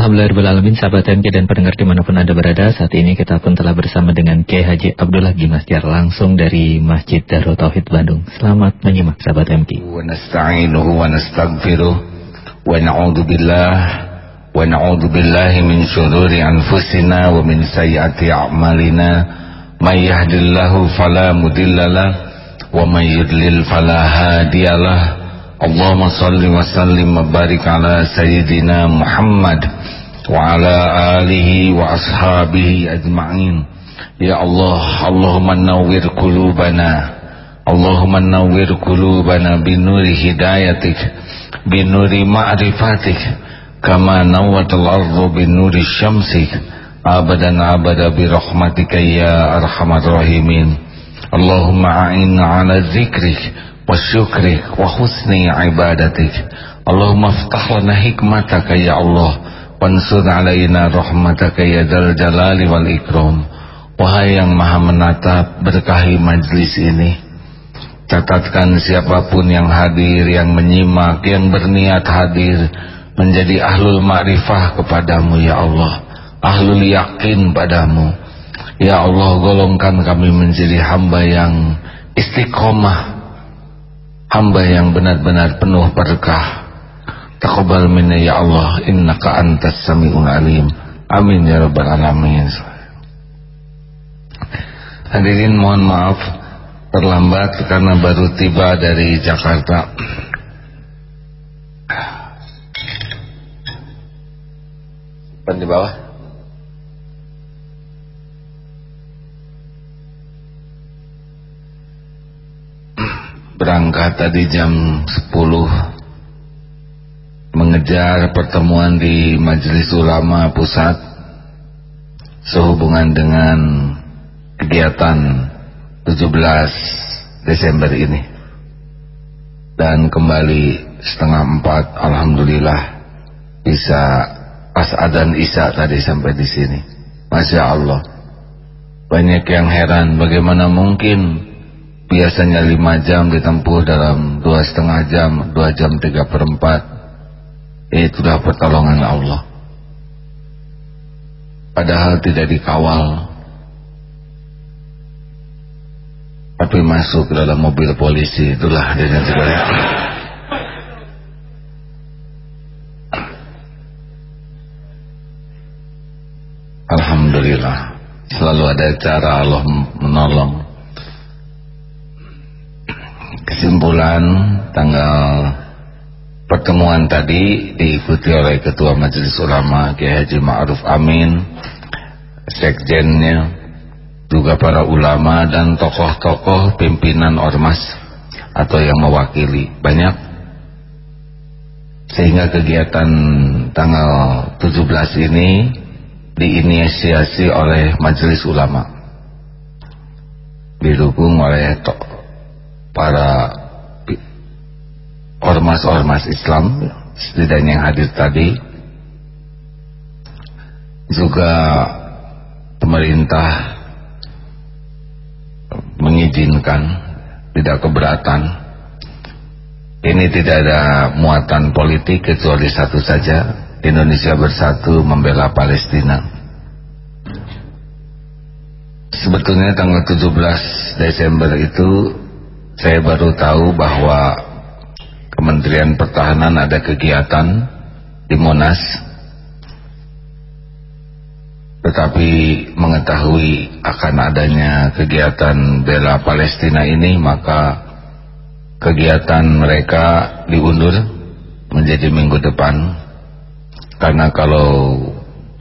Alhamdulillahirrahmanirrahim. Sahabat MK dan pendengar di mana pun Anda berada Saat ini kita pun telah bersama dengan Haji Abdullah Gimastiar Langsung dari Masjid Darul Tauhid Bandung. Selamat menyimak sahabat MK Wa nasta'inuhu wa nasta'gfiruh Wa na'udhu billah Wa na'udhu billahi min syururi anfusina Wa min sayyati a'malina. Man yahdillahu falamudillalah Wa man yudlil falahadiyalah اللهم صل وسلم وبارك على سيدنا محمد وعلى آله وأصحابه أجمعين يا الله اللهم نور قلوبنا اللهم نور قلوبنا بنور هدايتك بنور معرفتك كما نورت الأرض بنور الشمس أبدا أبدا برحمتك يا أرحم الراحمين اللهم أعنا على ذكرك وشكرك وحسن عبادتك اللهم افتح لنا حكمتك يا الله wansur alaina rahmataka ya dal jalali wal ikram wahai yang maha menatap berkahi majlis ini catatkan siapapun yang hadir yang menyimak yang berniat hadir menjadi ahlul ma'rifah kepadamu ya Allah ahlul yakin padamu ya Allah golongkan kami menjadi hamba yang istiqomah hamba yang benar-benar penuh berkah. Taqabbal minna ya Allah innaka antas samiul alim. Amin ya rabbal alamin. Hadirin mohon maaf terlambat karena baru tiba dari Jakarta. Simpan di bawah berangkat tadi jam 10 mengejar pertemuan di Majelis Ulama Pusat sehubungan dengan kegiatan 17 Desember ini. Dan kembali setengah empat Alhamdulillah bisa pas adan Isya tadi sampai di sini. Masya Allah. Banyak yang heran bagaimana mungkin biasanya lima jam ditempuh dalam dua setengah jam dua jam tiga perempat itulah pertolongan Allah. Padahal tidak dikawal. Tapi masuk dalam mobil polisi itulah dengan segala Alhamdulillah selalu ada cara Allah menolong kesimpulan tanggal pertemuan tadi diikuti oleh Ketua Majelis Ulama Kiai Haji Ma'ruf Amin sekjennya juga para ulama dan tokoh-tokoh pimpinan ormas atau yang mewakili. Banyak. Sehingga kegiatan tanggal 17 ini diinisiasi oleh Majelis Ulama. Didukung oleh para ormas-ormas Islam setidaknya yang hadir tadi juga pemerintah mengizinkan tidak keberatan. Ini tidak ada muatan politik kecuali satu saja Indonesia bersatu membela Palestina. Sebetulnya tanggal 17 Desember itu saya baru tahu bahwa Kementerian Pertahanan ada kegiatan di Monas tetapi mengetahui akan adanya kegiatan bela Palestina ini maka kegiatan mereka diundur menjadi minggu depan. Karena kalau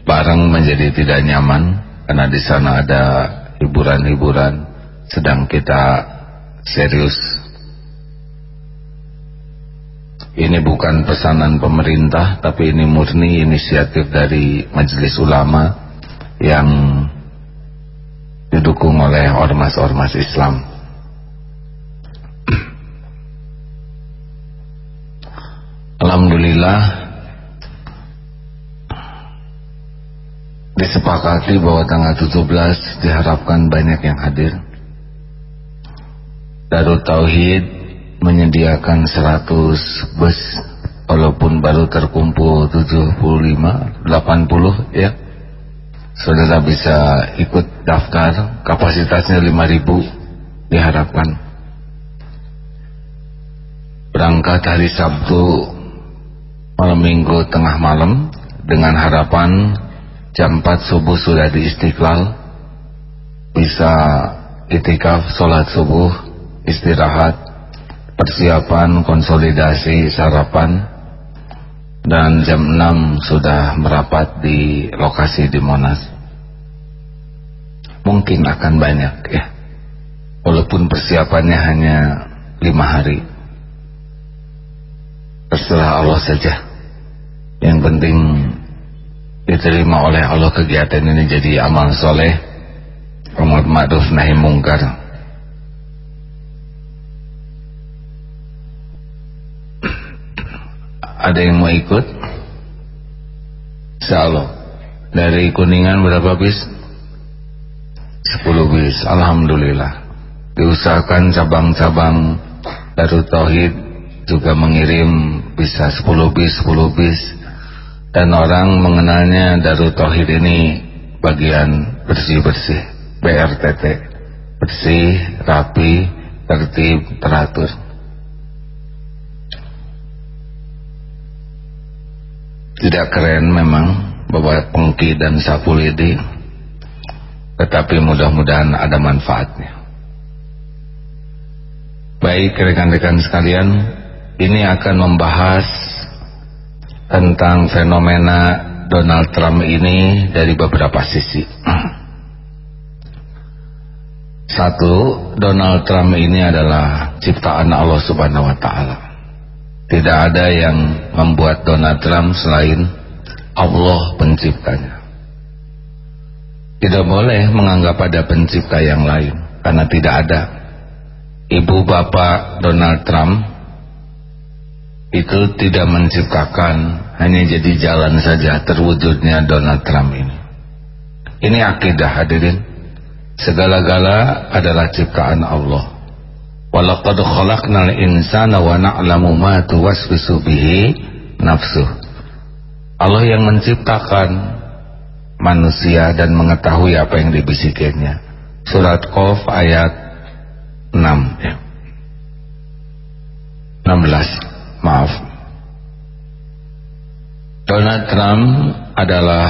bareng menjadi tidak nyaman karena di sana ada hiburan-hiburan sedang kita serius. Ini bukan pesanan pemerintah tapi ini murni inisiatif dari majelis ulama yang didukung oleh ormas-ormas Islam. Alhamdulillah disepakati bahwa tanggal 17 diharapkan banyak yang hadir Darul Tauhid menyediakan 100 bus walaupun baru terkumpul 75 80 ya. Saudara bisa ikut daftar kapasitasnya 5000 diharapkan. Berangkat hari Sabtu malam minggu tengah malam dengan harapan jam 4 subuh sudah di Istiqlal bisa itikaf sholat subuh istirahat persiapan konsolidasi sarapan dan jam 6 sudah merapat di lokasi di Monas. Mungkin akan banyak ya. Walaupun persiapannya hanya lima hari. Terserah Allah saja. Yang penting diterima oleh Allah kegiatan ini jadi amal soleh. Amal ma'ruf nahi mungkar ada yang mau ikut? Insyaallah dari kuningan berapa bis? 10 bis. Alhamdulillah. Diusahakan cabang-cabang Darut Tauhid juga mengirim bisa 10 bis 10 bis. Dan orang mengenalnya Darut Tauhid ini bagian bersih-bersih. BRTT bersih, rapi, tertib, teratur tidak keren memang Bapak Pengki dan Sapulidi tetapi mudah-mudahan ada manfaatnya. Baik rekan-rekan sekalian ini akan membahas tentang fenomena Donald Trump ini dari beberapa sisi. Satu Donald Trump ini adalah ciptaan Allah subhanahu wa ta'ala tidak ada yang membuat Donald Trump selain Allah penciptanya. Tidak boleh menganggap ada pencipta yang lain karena tidak ada. Ibu bapak Donald Trump itu tidak menciptakan hanya jadi jalan saja terwujudnya Donald Trump ini. Ini akidah hadirin. Segala-gala adalah ciptaan Allah. Walaqad khalaqnal insana wa na'lamu ma tuwaswisu bihi nafsuh. Allah yang menciptakan manusia dan mengetahui apa yang dibisikannya. Surat Qaf ayat 6 ya. 16 maaf. Donald Trump adalah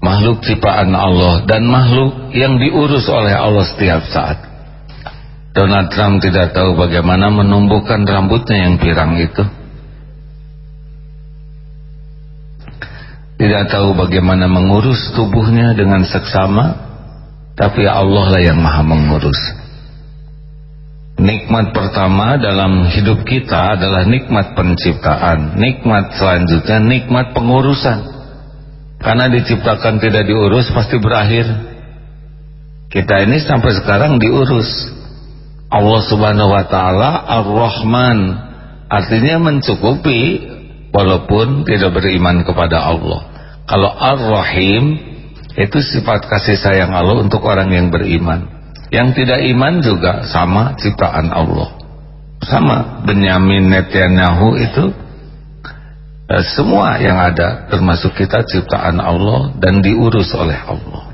makhluk ciptaan Allah dan makhluk yang diurus oleh Allah setiap saat. Donald Trump tidak tahu bagaimana menumbuhkan rambutnya yang pirang itu. Tidak tahu bagaimana mengurus tubuhnya dengan seksama, tapi Allah lah yang maha mengurus. Nikmat pertama dalam hidup kita adalah nikmat penciptaan. Nikmat selanjutnya nikmat pengurusan. Karena diciptakan tidak diurus pasti berakhir. Kita ini sampai sekarang diurus Allah subhanahu wa ta'ala Ar-Rahman. Artinya mencukupi Walaupun tidak beriman kepada Allah. Kalau Ar-Rahim Itu sifat kasih sayang Allah Untuk orang yang beriman. Yang tidak iman juga sama ciptaan Allah. Sama Benyamin Netanyahu itu eh, Semua yang ada Termasuk kita ciptaan Allah Dan diurus oleh Allah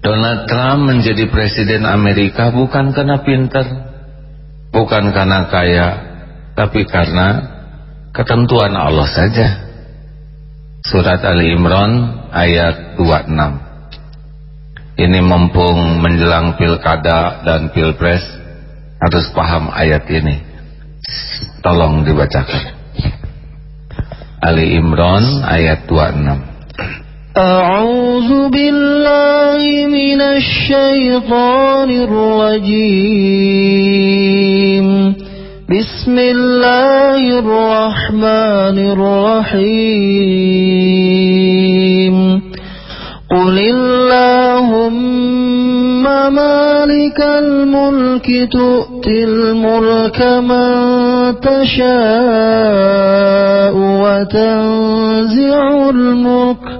Donald Trump menjadi presiden Amerika bukan karena pintar, bukan karena kaya, tapi karena ketentuan Allah saja. Surat Ali Imran ayat 26. Ini mumpung menjelang pilkada dan pilpres harus paham ayat ini. Tolong dibacakan. Ali Imran ayat 26. أعوذ بالله من الشيطان الرجيم. بسم الله الرحمن الرحيم. قل اللهم مالك الملك تؤتي الملك من تشاء وتنزع الملك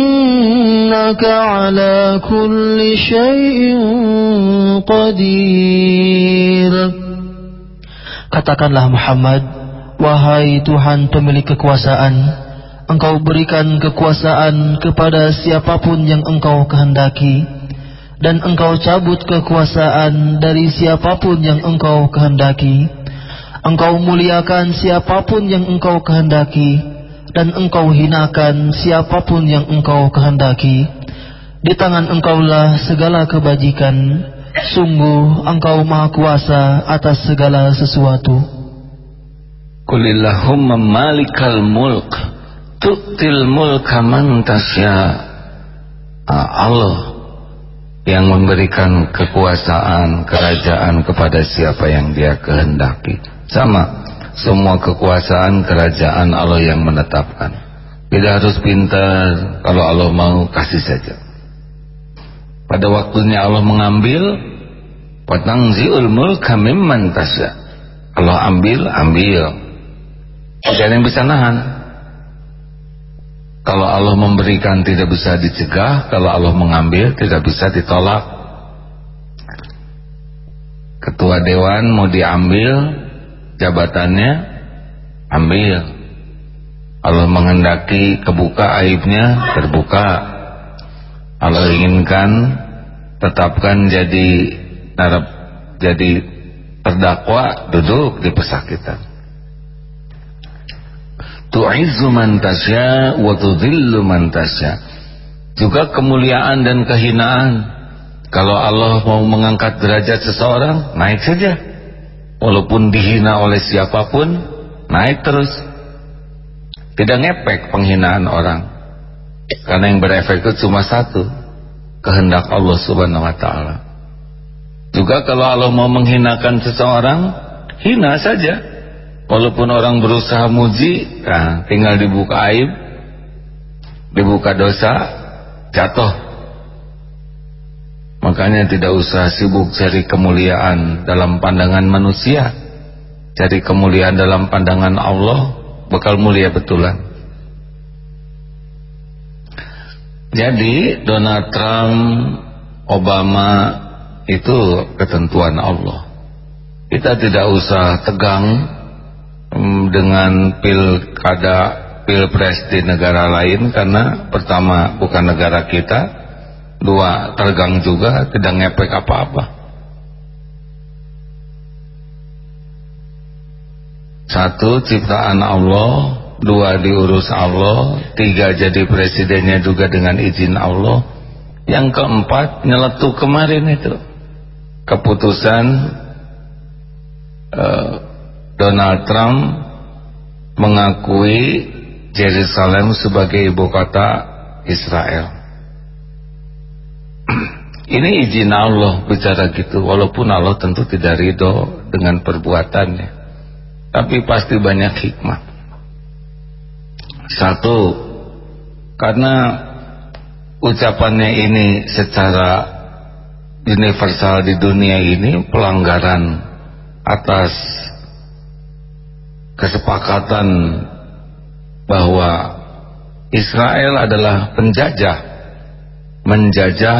إنك على كل شيء قدير Katakanlah Muhammad, wahai Tuhan pemilik kekuasaan, Engkau berikan kekuasaan kepada siapapun yang Engkau kehendaki, dan Engkau cabut kekuasaan dari siapapun yang Engkau kehendaki. Engkau muliakan siapapun yang Engkau kehendaki, dan Engkau hinakan siapapun yang Engkau kehendaki. Di tangan Engkaulah segala kebajikan. Sungguh engkau maha kuasa atas segala sesuatu. Kulillahumma malikal mulk tu'til mulka man tasya. Allah yang memberikan kekuasaan kerajaan kepada siapa yang dia kehendaki. Sama, semua kekuasaan kerajaan Allah yang menetapkan. Tidak harus pintar, kalau Allah mau kasih saja pada waktunya Allah mengambil watangziul mulka mimman tasya. Allah ambil ambil. Tidak ada yang bisa nahan. Kalau Allah memberikan tidak bisa dicegah kalau Allah mengambil tidak bisa ditolak. Ketua dewan mau diambil jabatannya ambil. Allah menghendaki kebuka aibnya terbuka Allah inginkan tetapkan jadi narap jadi terdakwa duduk di pesakitan. Tu'izzu man tasya wa tudhillu man tasya. Juga kemuliaan dan kehinaan. Kalau Allah mau mengangkat derajat seseorang naik saja. Walaupun dihina oleh siapa pun naik terus. Tidak ngepek penghinaan orang karena yang berefek itu cuma satu, kehendak Allah Subhanahu wa taala. Juga kalau Allah mau menghinakan seseorang, hina saja. Walaupun orang berusaha muji, nah, tinggal dibuka aib, dibuka dosa, jatuh. Makanya tidak usah sibuk cari kemuliaan dalam pandangan manusia. Cari kemuliaan dalam pandangan Allah, bakal mulia betulan. Jadi Donald Trump, Obama itu ketentuan Allah. Kita tidak usah tegang mm, dengan pilkada pilpres di negara lain karena pertama bukan negara kita, dua tergang juga tidak ngepek apa-apa. Satu ciptaan Allah dua diurus Allah, tiga jadi presidennya juga dengan izin Allah, yang keempat nyeletuk kemarin itu keputusan uh, Donald Trump mengakui Jerusalem sebagai ibu kota Israel. Ini izin Allah bicara gitu, walaupun Allah tentu tidak ridho dengan perbuatannya, tapi pasti banyak hikmah. Satu, karena ucapannya ini secara universal di dunia ini pelanggaran atas kesepakatan bahwa Israel adalah penjajah menjajah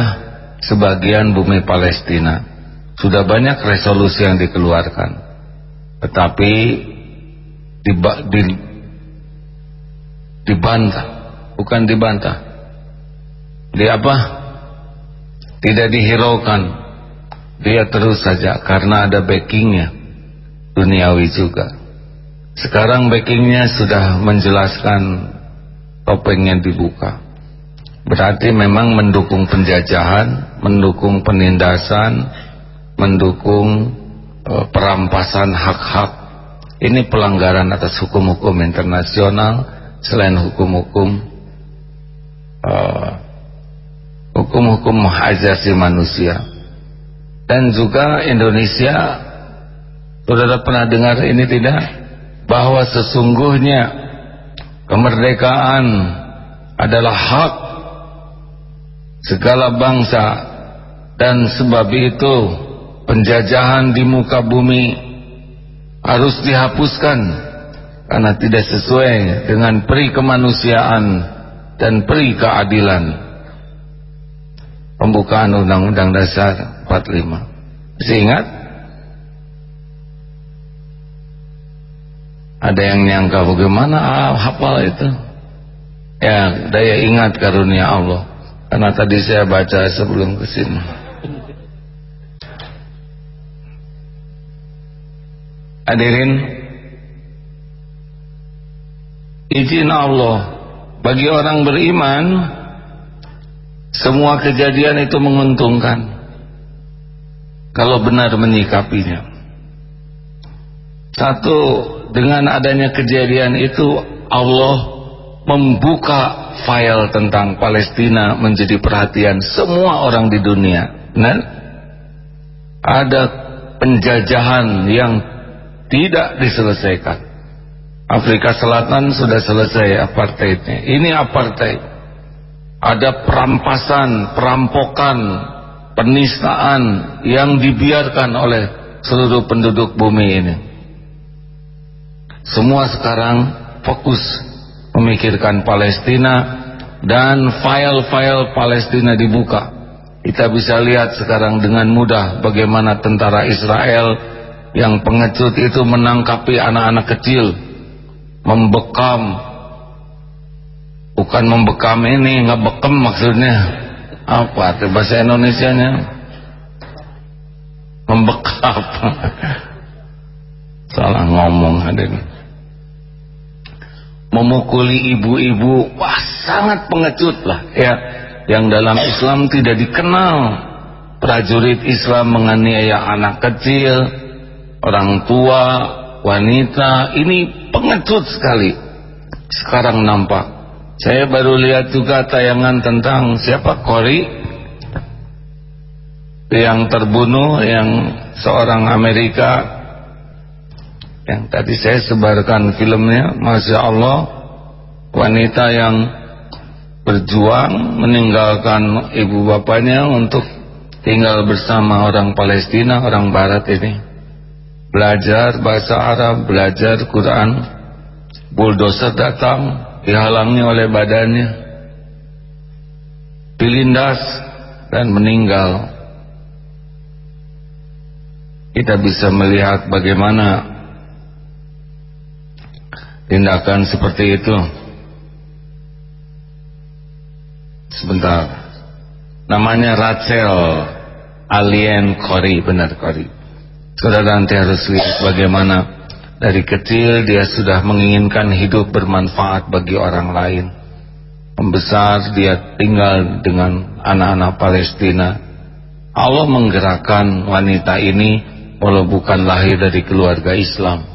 sebagian bumi Palestina. Sudah banyak resolusi yang dikeluarkan. Tetapi di, di, dibantah. Bukan dibantah. Di apa? Tidak dihiraukan. Dia terus saja karena ada backingnya. Duniawi juga. Sekarang backingnya sudah menjelaskan topengnya dibuka. Berarti memang mendukung penjajahan mendukung penindasan mendukung uh, perampasan hak-hak. Ini pelanggaran atas hukum-hukum internasional selain hukum-hukum uh, hukum-hukum uh, manusia. Dan juga Indonesia saudara pernah dengar ini tidak? Bahwa sesungguhnya kemerdekaan adalah hak segala bangsa. Dan sebab itu penjajahan di muka bumi harus dihapuskan karena tidak sesuai dengan peri kemanusiaan dan peri keadilan. Pembukaan Undang-Undang Dasar 45 masih ingat? ada yang nyangka bagaimana ah, hafal itu? Ya daya ingat karunia Allah. Karena tadi saya baca sebelum ke sini hadirin izin Allah bagi orang beriman semua kejadian itu menguntungkan. Kalau benar menyikapinya. Satu dengan adanya kejadian itu Allah membuka file tentang Palestina menjadi perhatian semua orang di dunia. Ada penjajahan yang tidak diselesaikan Afrika Selatan sudah selesai apartheidnya. Ini apartheid. Ada perampasan, perampokan penistaan yang dibiarkan oleh seluruh penduduk bumi ini. Semua sekarang fokus memikirkan Palestina dan file-file Palestina dibuka. Kita bisa lihat sekarang dengan mudah bagaimana tentara Israel yang pengecut itu menangkapi anak-anak kecil membekam. Bukan membekam ini ngebekam maksudnya. Apa itu bahasa Indonesia nya membekap salah ngomong hadirin memukuli ibu-ibu wah sangat pengecut lah ya. Yang dalam Islam tidak dikenal. Prajurit Islam menganiaya anak kecil orang tua wanita ini pengecut sekali. Sekarang nampak. Saya baru lihat juga tayangan tentang siapa? Kori yang terbunuh yang seorang Amerika. Yang tadi saya sebarkan filmnya Masya Allah. Wanita yang berjuang meninggalkan ibu bapaknya untuk tinggal bersama orang Palestina orang Barat ini belajar bahasa Arab belajar Quran. Bulldozer datang dihalangi oleh badannya. Dilindas dan meninggal. Kita bisa melihat bagaimana tindakan seperti itu. Sebentar. Namanya Rachel Alien Kori benar Kori saudara nanti harus lihat bagaimana dari kecil dia sudah menginginkan hidup bermanfaat bagi orang lain. Membesar dia tinggal dengan anak-anak Palestina. Allah menggerakkan wanita ini walau bukan lahir dari keluarga Islam.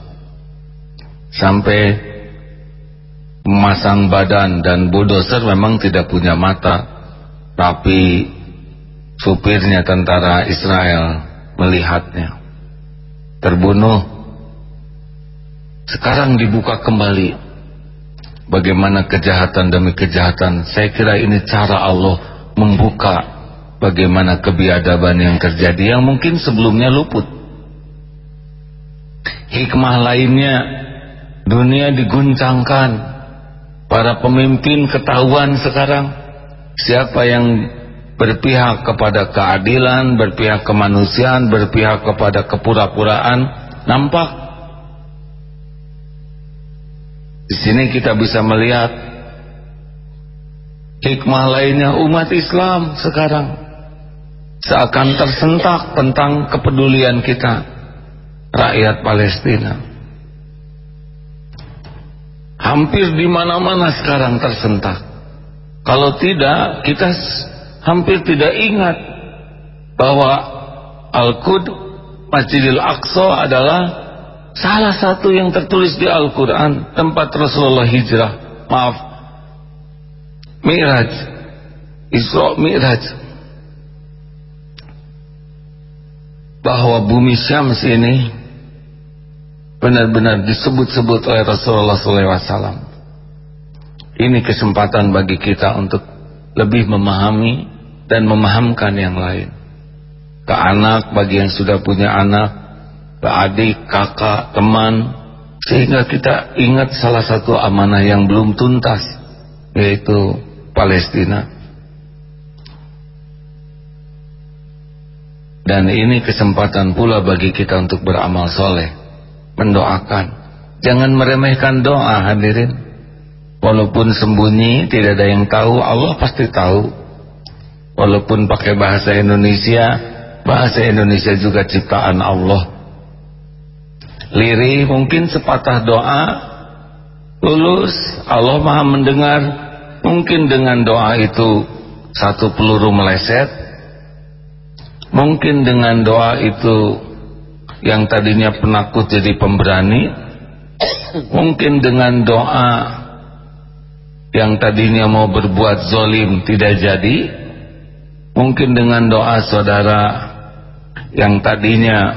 Sampai memasang badan dan bulldozer memang tidak punya mata tapi supirnya tentara Israel melihatnya terbunuh. Sekarang dibuka kembali. Bagaimana kejahatan demi kejahatan. Saya kira ini cara Allah membuka bagaimana kebiadaban yang terjadi yang mungkin sebelumnya luput. Hikmah lainnya dunia diguncangkan. Para pemimpin ketahuan sekarang siapa yang berpihak kepada keadilan, berpihak kemanusiaan, berpihak kepada kepura-puraan, nampak. Di sini kita bisa melihat hikmah lainnya umat Islam sekarang seakan tersentak tentang kepedulian kita rakyat Palestina hampir di mana-mana sekarang tersentak. Kalau tidak, kita hampir tidak ingat bahwa Al-Qud Masjidil Aqsa adalah salah satu yang tertulis di Al-Quran tempat Rasulullah hijrah. Maaf. Mi'raj. Isra Mi'raj. Bahwa bumi Syams ini benar-benar disebut-sebut oleh Rasulullah SAW Ini kesempatan bagi kita untuk lebih memahami dan memahamkan yang lain. Ke anak bagi yang sudah punya anak, ke adik, kakak, teman, sehingga kita ingat salah satu amanah yang belum tuntas, yaitu Palestina. Dan ini kesempatan pula bagi kita untuk beramal soleh, mendoakan. Jangan meremehkan doa hadirin. Walaupun sembunyi tidak ada yang tahu Allah pasti tahu Walaupun pakai bahasa Indonesia Bahasa Indonesia juga ciptaan Allah. Liri mungkin sepatah doa Lulus Allah maha mendengar Mungkin dengan doa itu Satu peluru meleset Mungkin dengan doa itu Yang tadinya penakut jadi pemberani Mungkin dengan doa yang tadinya mau berbuat zolim tidak jadi mungkin dengan doa saudara yang tadinya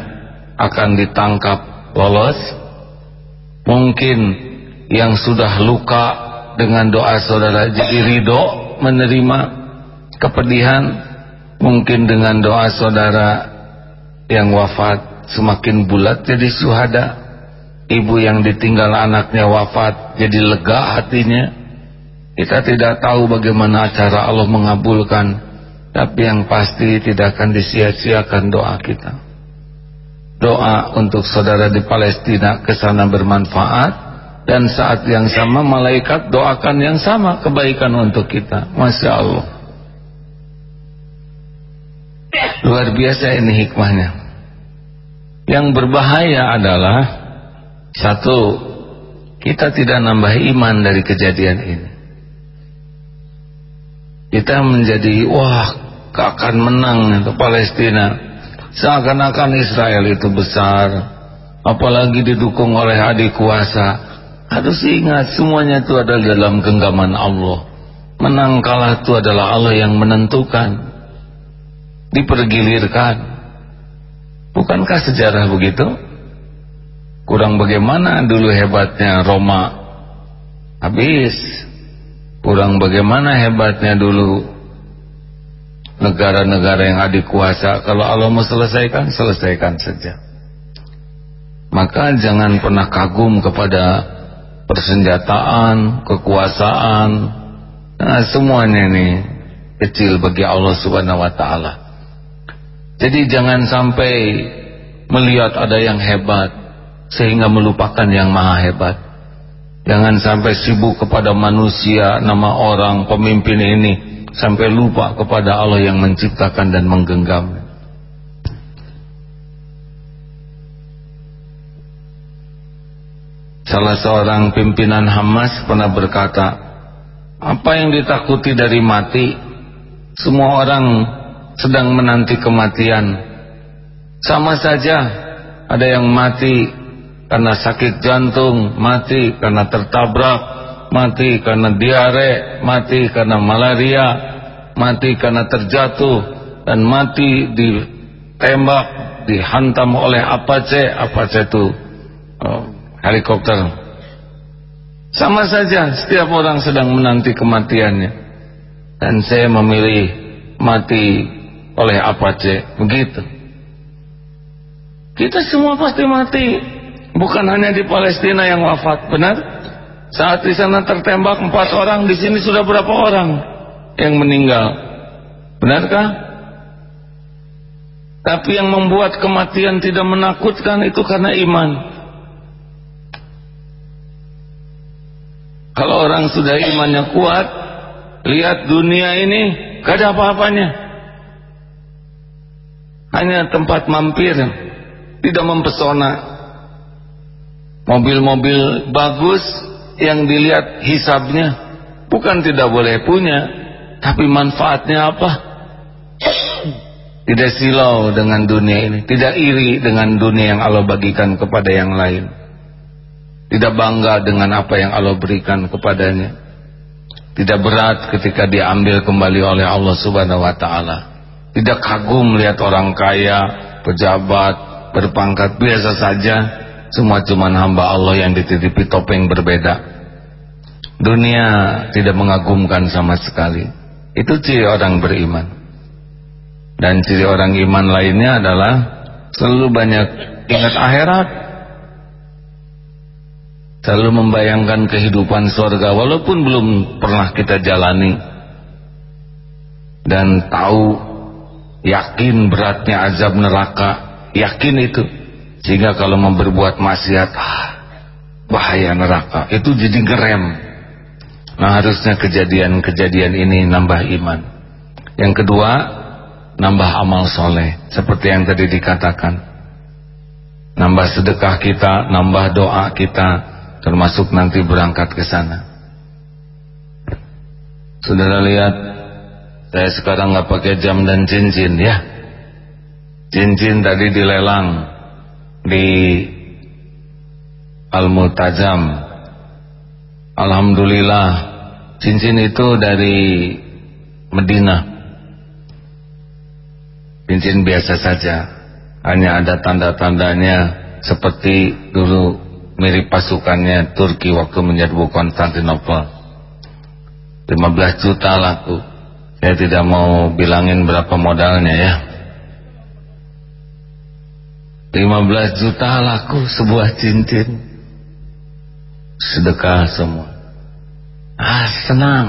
akan ditangkap lolos mungkin yang sudah luka dengan doa saudara jadi ridho menerima kepedihan mungkin dengan doa saudara yang wafat semakin bulat jadi suhada ibu yang ditinggal anaknya wafat jadi lega hatinya. Kita tidak tahu bagaimana cara Allah mengabulkan Tapi yang pasti tidak akan disia-siakan doa kita. Doa untuk saudara di Palestina ke sana bermanfaat Dan saat yang sama malaikat doakan yang sama kebaikan untuk kita. Masya Allah. Luar biasa ini hikmahnya. Yang berbahaya adalah Satu Kita tidak nambah iman dari kejadian ini kita menjadi wah akan menang untuk Palestina. Seakan-akan Israel itu besar. Apalagi didukung oleh adik kuasa. Harus ingat semuanya itu adalah dalam genggaman Allah. Menang kalah itu adalah Allah yang menentukan. Dipergilirkan. Bukankah sejarah begitu? Kurang bagaimana dulu hebatnya Roma. Habis kurang bagaimana hebatnya dulu negara-negara yang adik kuasa kalau Allah mau selesaikan selesaikan saja. Maka jangan pernah kagum kepada persenjataan kekuasaan. Nah, semuanya ini kecil bagi Allah subhanahu wa ta'ala. Jadi jangan sampai melihat ada yang hebat sehingga melupakan yang maha hebat Jangan sampai sibuk kepada manusia, nama orang, pemimpin ini sampai lupa kepada Allah yang menciptakan dan menggenggam. Salah seorang pimpinan Hamas pernah berkata, apa yang ditakuti dari mati? Semua orang sedang menanti kematian. Sama saja, ada yang mati karena sakit jantung, mati karena tertabrak, mati karena diare, mati karena malaria, mati karena terjatuh, dan mati ditembak, dihantam oleh Apache, Apache itu oh, helikopter. Sama saja, setiap orang sedang menanti kematiannya. Dan saya memilih mati oleh Apache, begitu. Kita semua pasti mati Bukan hanya di Palestina yang wafat, benar? Saat di sana tertembak empat orang, di sini sudah berapa orang yang meninggal? Benarkah? Tapi yang membuat kematian tidak menakutkan itu karena iman. Kalau orang sudah imannya kuat, lihat dunia ini gak ada apa-apanya. Hanya tempat mampir, tidak mempesona mobil-mobil bagus yang dilihat hisabnya bukan tidak boleh punya tapi manfaatnya apa? Tidak silau dengan dunia ini tidak iri dengan dunia yang Allah bagikan kepada yang lain. Tidak bangga dengan apa yang Allah berikan kepadanya. Tidak berat ketika diambil kembali oleh Allah subhanahu wa ta'ala. Tidak kagum melihat orang kaya pejabat berpangkat biasa saja semua cuma hamba Allah yang dititipi topeng berbeda. dunia tidak mengagumkan sama sekali. Itu ciri orang beriman. Dan ciri orang iman lainnya adalah selalu banyak ingat akhirat. Selalu membayangkan kehidupan surga walaupun belum pernah kita jalani. Dan tahu yakin beratnya azab neraka, yakin itu. Sehingga kalau mau berbuat maksiat, ah, bahaya neraka. Itu jadi ngerem Nah harusnya kejadian-kejadian ini nambah iman. Yang kedua, nambah amal soleh. Seperti yang tadi dikatakan. Nambah sedekah kita, nambah doa kita, termasuk nanti berangkat ke sana. Saudara lihat, saya sekarang nggak pakai jam dan cincin ya. Cincin tadi dilelang di Al-Mutajam. Alhamdulillah cincin itu dari Medina. Cincin biasa saja hanya ada tanda-tandanya seperti dulu mirip pasukannya Turki waktu menyerbu Konstantinopel. 15 juta laku. Saya tidak mau bilangin berapa modalnya ya 15 juta laku sebuah cincin. Sedekah semua. Ah senang.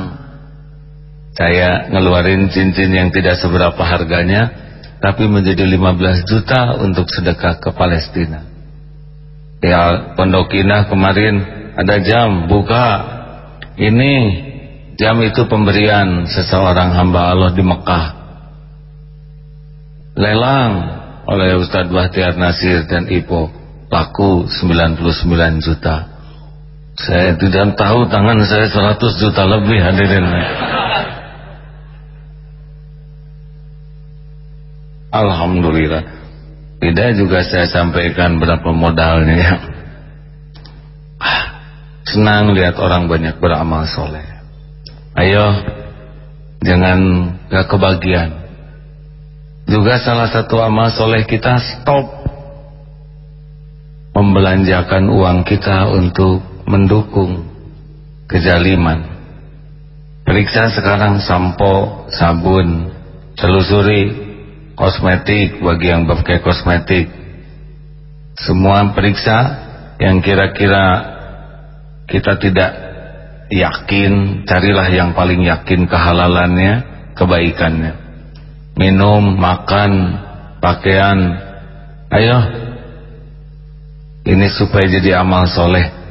Saya ngeluarin cincin yang tidak seberapa harganya Tapi menjadi 15 juta untuk sedekah ke Palestina. Ya Pondok Indah kemarin ada jam buka. Ini jam itu pemberian seseorang hamba Allah di Mekah. Lelang oleh Ustadz Bahtiar Nasir dan Ipo Laku 99 juta saya tidak tahu tangan saya 100 juta lebih hadirin. Alhamdulillah. Tidak juga saya sampaikan berapa modalnya ya. Senang lihat orang banyak beramal soleh. Ayo, jangan gak kebagian. Juga salah satu amal soleh kita stop. Membelanjakan uang kita untuk mendukung kejaliman periksa sekarang sampo, sabun telusuri kosmetik bagi yang pakai kosmetik. Semua periksa yang kira-kira kita tidak yakin carilah yang paling yakin kehalalannya kebaikannya minum, makan, pakaian ayo ini supaya jadi amal soleh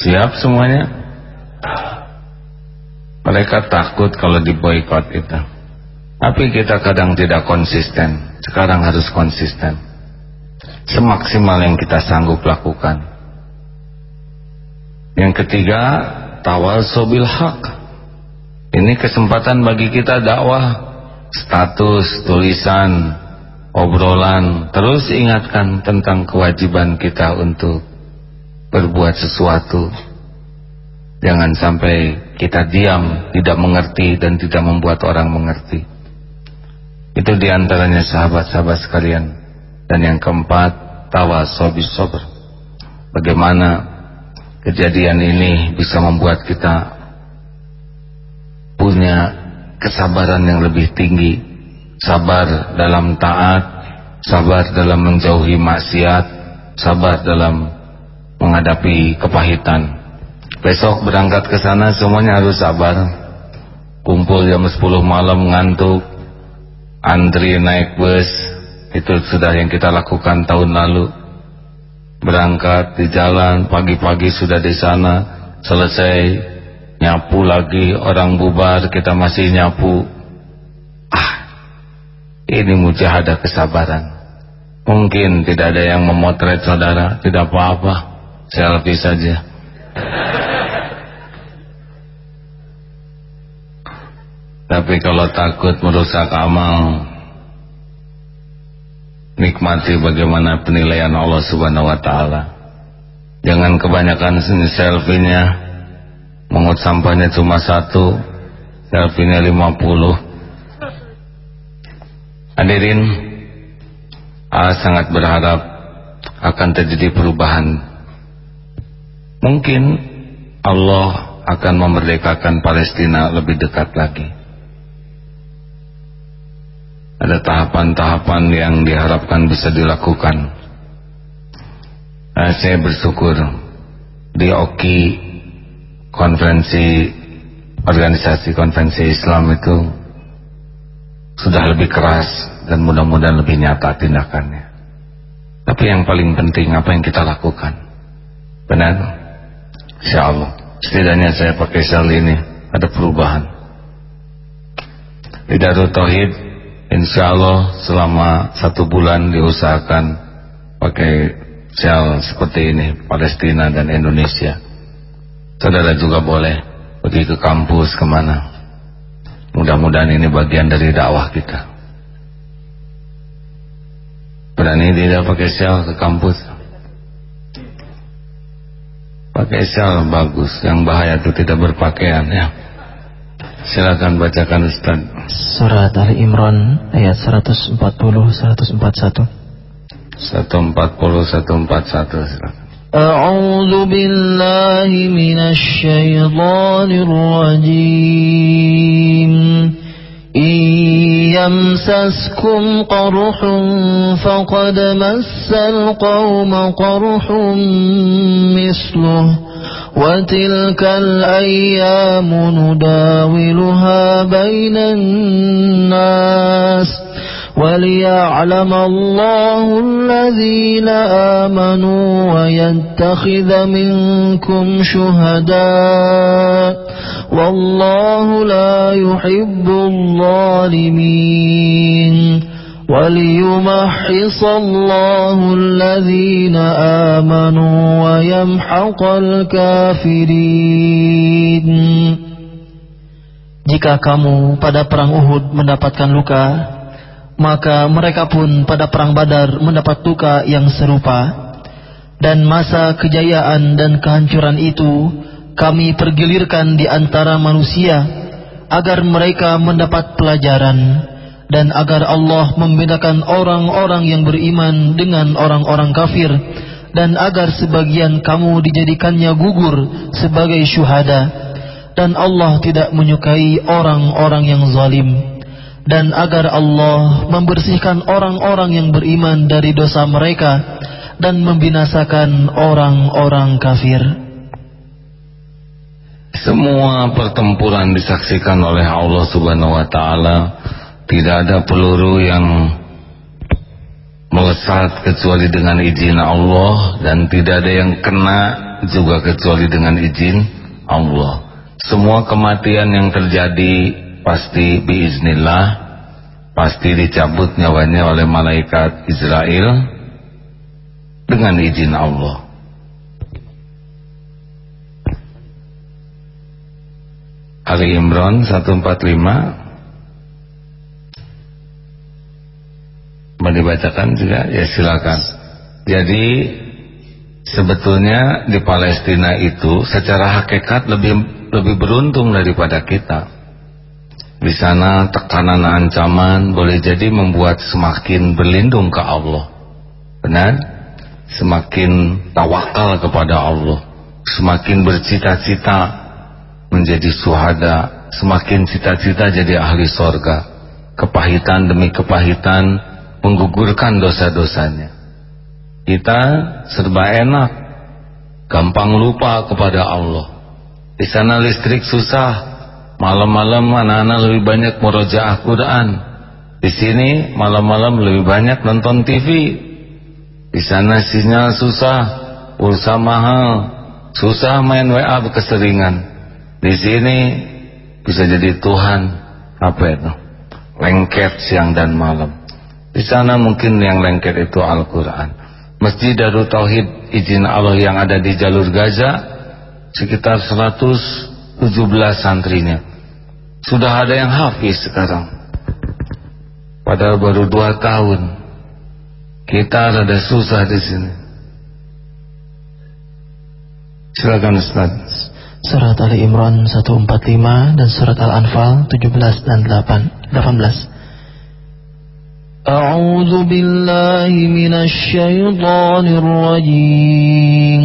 Siap semuanya? Mereka takut kalau diboykot itu. Tapi kita kadang tidak konsisten. Sekarang harus konsisten. Semaksimal yang kita sanggup lakukan. Yang ketiga, tawasobil hak. Ini kesempatan bagi kita dakwah. Status, tulisan, obrolan. Terus ingatkan tentang kewajiban kita untuk berbuat sesuatu. Jangan sampai kita diam tidak mengerti dan tidak membuat orang mengerti. Itu di antaranya sahabat-sahabat sekalian. Dan yang keempat tawasobis sober bagaimana kejadian ini bisa membuat kita punya kesabaran yang lebih tinggi sabar dalam taat sabar dalam menjauhi maksiat sabar dalam menghadapi kepahitan. Besok berangkat ke sana semuanya harus sabar. Kumpul jam 10 malam ngantuk, antri naik bus, itu sudah yang kita lakukan tahun lalu. Berangkat di jalan, pagi-pagi sudah di sana, selesai nyapu lagi, orang bubar, kita masih nyapu. Ah, ini mujahadah kesabaran. Mungkin tidak ada yang memotret saudara, tidak apa-apa selfie saja tapi kalau takut merusak amal nikmati bagaimana penilaian Allah subhanahu wa ta'ala jangan kebanyakan selfie-nya mengut sampahnya cuma satu selfie-nya 50 hadirin A sangat berharap akan terjadi perubahan Mungkin Allah akan memerdekakan Palestina lebih dekat lagi. Ada tahapan-tahapan yang diharapkan bisa dilakukan. Nah, saya bersyukur di OKI konferensi organisasi konferensi Islam itu sudah lebih keras dan mudah-mudahan lebih nyata tindakannya. Tapi yang paling penting apa yang kita lakukan. Benar? Insya Allah. Setidaknya saya pakai sel ini ada perubahan. Di Darul Tauhid, insya Allah selama satu bulan diusahakan pakai sel seperti ini, Palestina dan Indonesia. Saudara juga boleh pergi ke kampus ke mana. Mudah-mudahan ini bagian dari dakwah kita. Berani tidak pakai sel ke kampus? pakai sel bagus yang bahaya itu tidak berpakaian ya silakan bacakan Ustaz surat Ali Imran ayat 140 141 140 141 silakan أعوذ بالله من الشيطان الرجيم. إن يمسسكم قرح فقد مس القوم قرح مثله وتلك الأيام نداولها بين الناس. وليعلم الله الذين آمنوا ويتخذ منكم شهداء والله لا يحب الظالمين وليمحص الله الذين آمنوا ويمحق الكافرين. Jika kamu pada perang Uhud mendapatkan luka, maka mereka pun pada perang Badar mendapat luka yang serupa. Dan masa kejayaan dan kehancuran itu kami pergilirkan di antara manusia agar mereka mendapat pelajaran dan agar Allah membedakan orang-orang yang beriman dengan orang-orang kafir dan agar sebagian kamu dijadikannya gugur sebagai syuhada dan Allah tidak menyukai orang-orang yang zalim dan agar Allah membersihkan orang-orang yang beriman dari dosa mereka dan membinasakan orang-orang kafir semua pertempuran disaksikan oleh Allah Subhanahu wa taala tidak ada peluru yang melesat kecuali dengan izin Allah dan tidak ada yang kena juga kecuali dengan izin Allah. Semua kematian yang terjadi pasti biiznillah, pasti dicabut nyawanya oleh malaikat Israel dengan izin Allah. Ali Imran 145 Mau dibacakan juga? Ya silakan. Jadi sebetulnya di Palestina itu secara hakikat lebih lebih beruntung daripada kita. Di sana tekanan ancaman boleh jadi membuat semakin berlindung ke Allah. Benar? Semakin tawakal kepada Allah. Semakin bercita-cita menjadi suhada. Semakin cita-cita jadi ahli sorga. Kepahitan demi kepahitan menggugurkan dosa-dosanya. Kita serba enak, gampang lupa kepada Allah. Di sana listrik susah, malam-malam anak-anak lebih banyak merojaah Quran. Di sini malam-malam lebih banyak nonton TV. Di sana sinyal susah, pulsa mahal, susah main WA berkeseringan. Di sini bisa jadi Tuhan apa itu? Lengket siang dan malam. Di sana mungkin yang lengket itu Al-Quran. Masjid Darul Tauhid izin Allah yang ada di jalur Gaza sekitar 117 santrinya. Sudah ada yang hafiz sekarang. Padahal baru dua tahun. Kita ada susah di sini. Silakan Ustaz. Surat Ali Imran 145 dan surat Al-Anfal 17 dan 8, 18. A'udzu billahi minasy syaithanir rajim.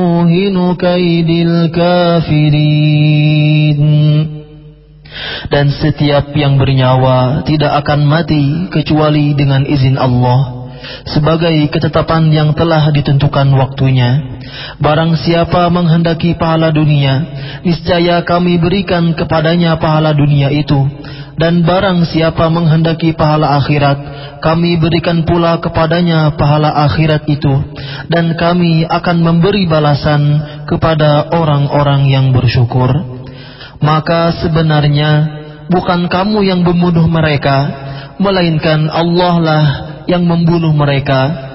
موهن كيد الكافرين dan setiap yang bernyawa tidak akan mati kecuali dengan izin Allah sebagai ketetapan yang telah ditentukan waktunya barang siapa menghendaki pahala dunia niscaya kami berikan kepadanya pahala dunia itu dan barang siapa menghendaki pahala akhirat kami berikan pula kepadanya pahala akhirat itu dan kami akan memberi balasan kepada orang-orang yang bersyukur maka sebenarnya bukan kamu yang membunuh mereka, melainkan Allah lah yang membunuh mereka.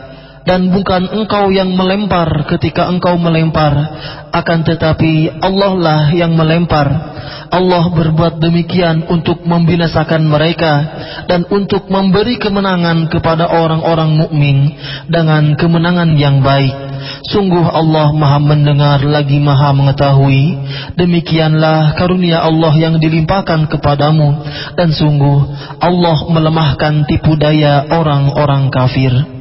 Dan bukan engkau yang melempar ketika engkau melempar, akan tetapi Allah lah yang melempar. Allah berbuat demikian untuk membinasakan mereka dan untuk memberi kemenangan kepada orang-orang mukmin dengan kemenangan yang baik. Sungguh Allah maha mendengar lagi maha mengetahui Demikianlah karunia Allah yang dilimpahkan kepadamu Dan sungguh Allah melemahkan tipu daya orang-orang kafir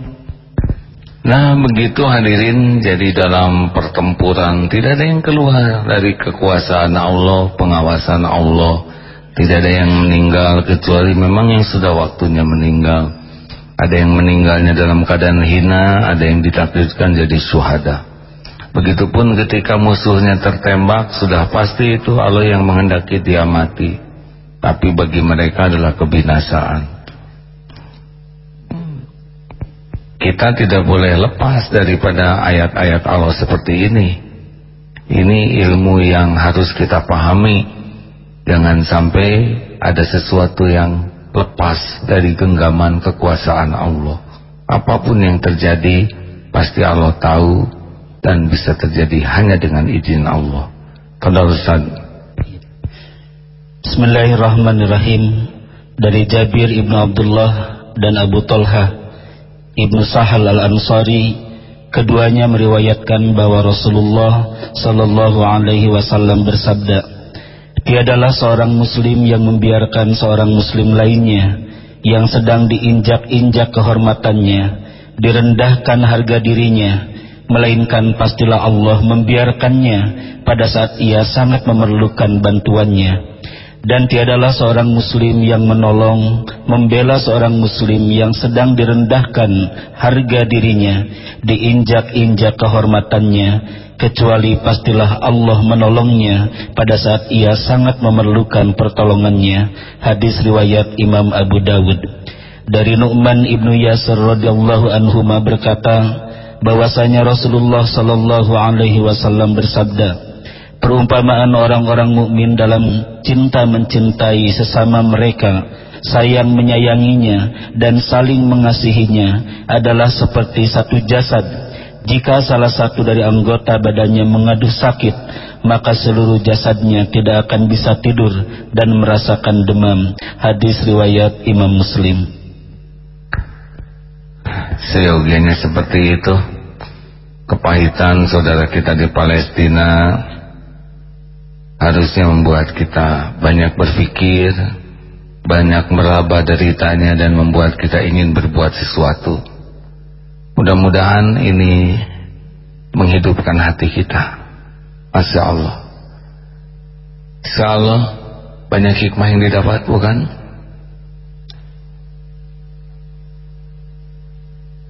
Nah begitu hadirin jadi dalam pertempuran tidak ada yang keluar dari kekuasaan Allah, pengawasan Allah Tidak ada yang meninggal kecuali memang yang sudah waktunya meninggal ada yang meninggalnya dalam keadaan hina, ada yang ditakdirkan jadi suhada. Begitupun ketika musuhnya tertembak, sudah pasti itu Allah yang menghendaki dia mati. Tapi bagi mereka adalah kebinasaan. Kita tidak boleh lepas daripada ayat-ayat Allah seperti ini. Ini ilmu yang harus kita pahami. Jangan sampai ada sesuatu yang lepas dari genggaman kekuasaan Allah. Apa pun yang terjadi, pasti Allah tahu dan bisa terjadi hanya dengan izin Allah. Ustaz. Bismillahirrahmanirrahim. Dari Jabir ibnu Abdullah dan Abu Talha ibnu Sahal al-Ansari, keduanya meriwayatkan bahwa Rasulullah Sallallahu Alaihi Wasallam bersabda, Tiadalah seorang muslim yang membiarkan seorang muslim lainnya yang sedang diinjak-injak kehormatannya, direndahkan harga dirinya, melainkan pastilah Allah membiarkannya pada saat ia sangat memerlukan bantuannya. Dan tiadalah seorang muslim yang menolong, membela seorang muslim yang sedang direndahkan harga dirinya, diinjak-injak kehormatannya, kecuali pastilah Allah menolongnya pada saat ia sangat memerlukan pertolongannya. Hadis riwayat Imam Abu Dawud. Dari Nu'man ibnu Yasir radhiyallahu anhu berkata bahwasanya Rasulullah sallallahu alaihi wasallam bersabda perumpamaan orang-orang mukmin dalam cinta mencintai sesama mereka sayang menyayanginya dan saling mengasihinya adalah seperti satu jasad jika salah satu dari anggota badannya mengaduh sakit, maka seluruh jasadnya tidak akan bisa tidur dan merasakan demam. Hadis riwayat Imam Muslim. Seyogianya seperti itu. Kepahitan saudara kita di Palestina harusnya membuat kita banyak berpikir, banyak meraba deritanya dan membuat kita ingin berbuat sesuatu. Mudah-mudahan ini menghidupkan hati kita. Masya Allah. Insya Allah banyak hikmah yang didapat bukan?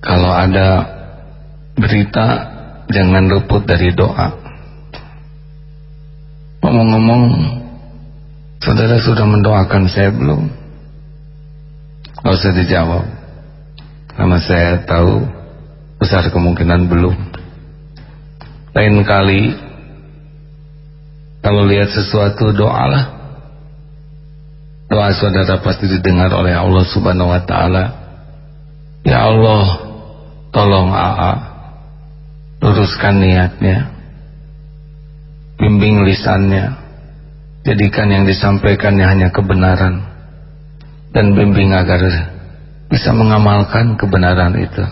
Kalau ada berita jangan luput dari doa. Ngomong-ngomong saudara sudah mendoakan saya belum? Nggak usah dijawab. Karena saya tahu besar kemungkinan belum. Lain kali kalau lihat sesuatu doalah. Doa saudara pasti didengar oleh Allah subhanahu wa ta'ala. Ya Allah tolong AA luruskan niatnya bimbing lisannya. Jadikan yang disampaikannya hanya kebenaran. Dan bimbing agar bisa mengamalkan kebenaran itu.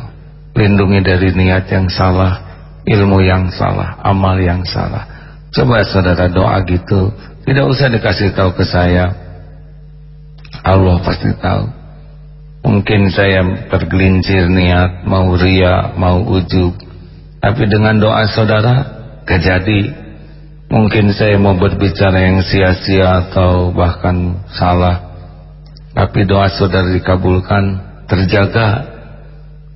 Lindungi dari niat yang salah ilmu yang salah amal yang salah. Coba saudara doa gitu. Tidak usah dikasih tahu ke saya. Allah pasti tahu. Mungkin saya tergelincir niat mau ria mau ujub tapi dengan doa saudara kejadi mungkin saya mau berbicara yang sia-sia atau bahkan salah tapi doa saudara dikabulkan terjaga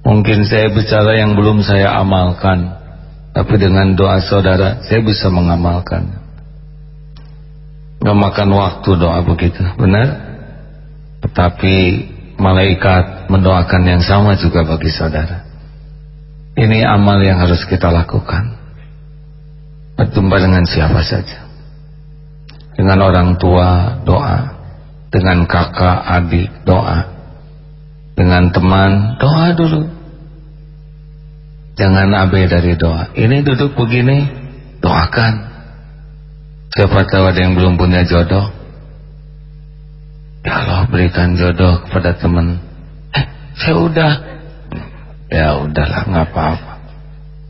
mungkin saya bicara yang belum saya amalkan tapi dengan doa saudara saya bisa mengamalkan gak makan waktu doa begitu benar? Tetapi malaikat mendoakan yang sama juga bagi saudara. Ini amal yang harus kita lakukan. Berjumpa dengan siapa saja. Dengan orang tua doa. Dengan kakak, adik doa. Dengan teman doa dulu. Jangan abai dari doa. Ini duduk begini, doakan. Siapa tahu ada yang belum punya jodoh Ya Allah berikan jodoh kepada teman. Eh, saya udah. Ya udahlah nggak apa-apa.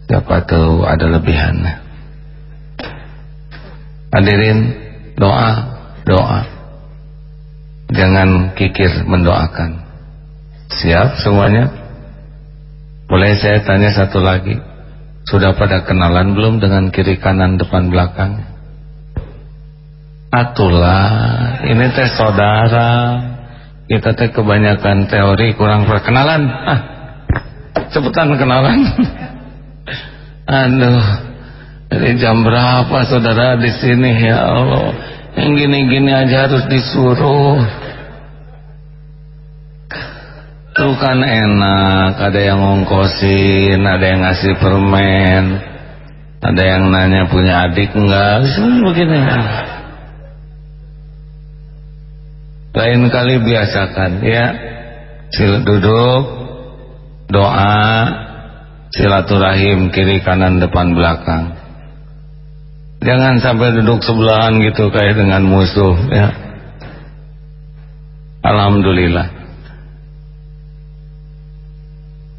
Siapa tahu ada lebihannya. Hadirin doa, doa. Jangan kikir mendoakan. Siap semuanya? Boleh saya tanya satu lagi? Sudah pada kenalan belum dengan kiri kanan depan belakang? Atulah, ini teh saudara. Kita teh kebanyakan teori kurang perkenalan. Ah, cepetan kenalan. Aduh, dari jam berapa saudara di sini ya Allah? Yang gini-gini aja harus disuruh. Tuh kan enak, ada yang ngongkosin, ada yang ngasih permen, ada yang nanya punya adik enggak, begini. lain kali biasakan ya Sil duduk doa silaturahim kiri kanan depan belakang jangan sampai duduk sebelahan gitu kayak dengan musuh ya. Alhamdulillah.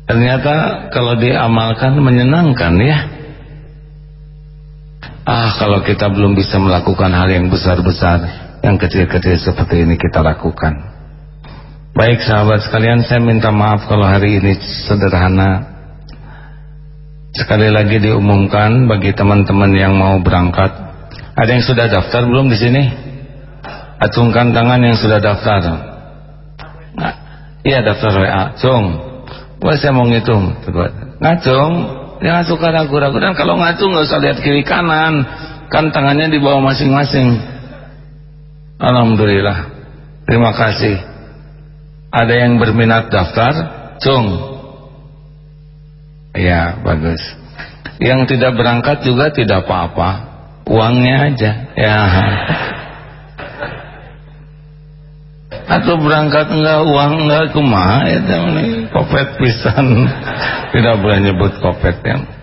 Ternyata kalau diamalkan menyenangkan ya. Ah kalau kita belum bisa melakukan hal yang besar-besar yang kecil-kecil seperti ini kita lakukan. Baik sahabat sekalian saya minta maaf kalau hari ini sederhana sekali lagi diumumkan bagi teman-teman yang mau berangkat. Ada yang sudah daftar belum di sini? Acungkan tangan yang sudah daftar. Nah, iya daftar WA cung. Wah saya mau ngitung? Ngacung jangan suka ragu-ragu. Dan kalau ngacung nggak usah lihat kiri kanan. Kan tangannya di bawah masing-masing. Alhamdulillah. Terima kasih. Ada yang berminat daftar? Cung Ya bagus. Yang tidak berangkat juga tidak apa-apa. Uangnya aja. Ya. Atau berangkat enggak uang enggak kumaha ya kopet pisan. Tidak boleh nyebut kopet ya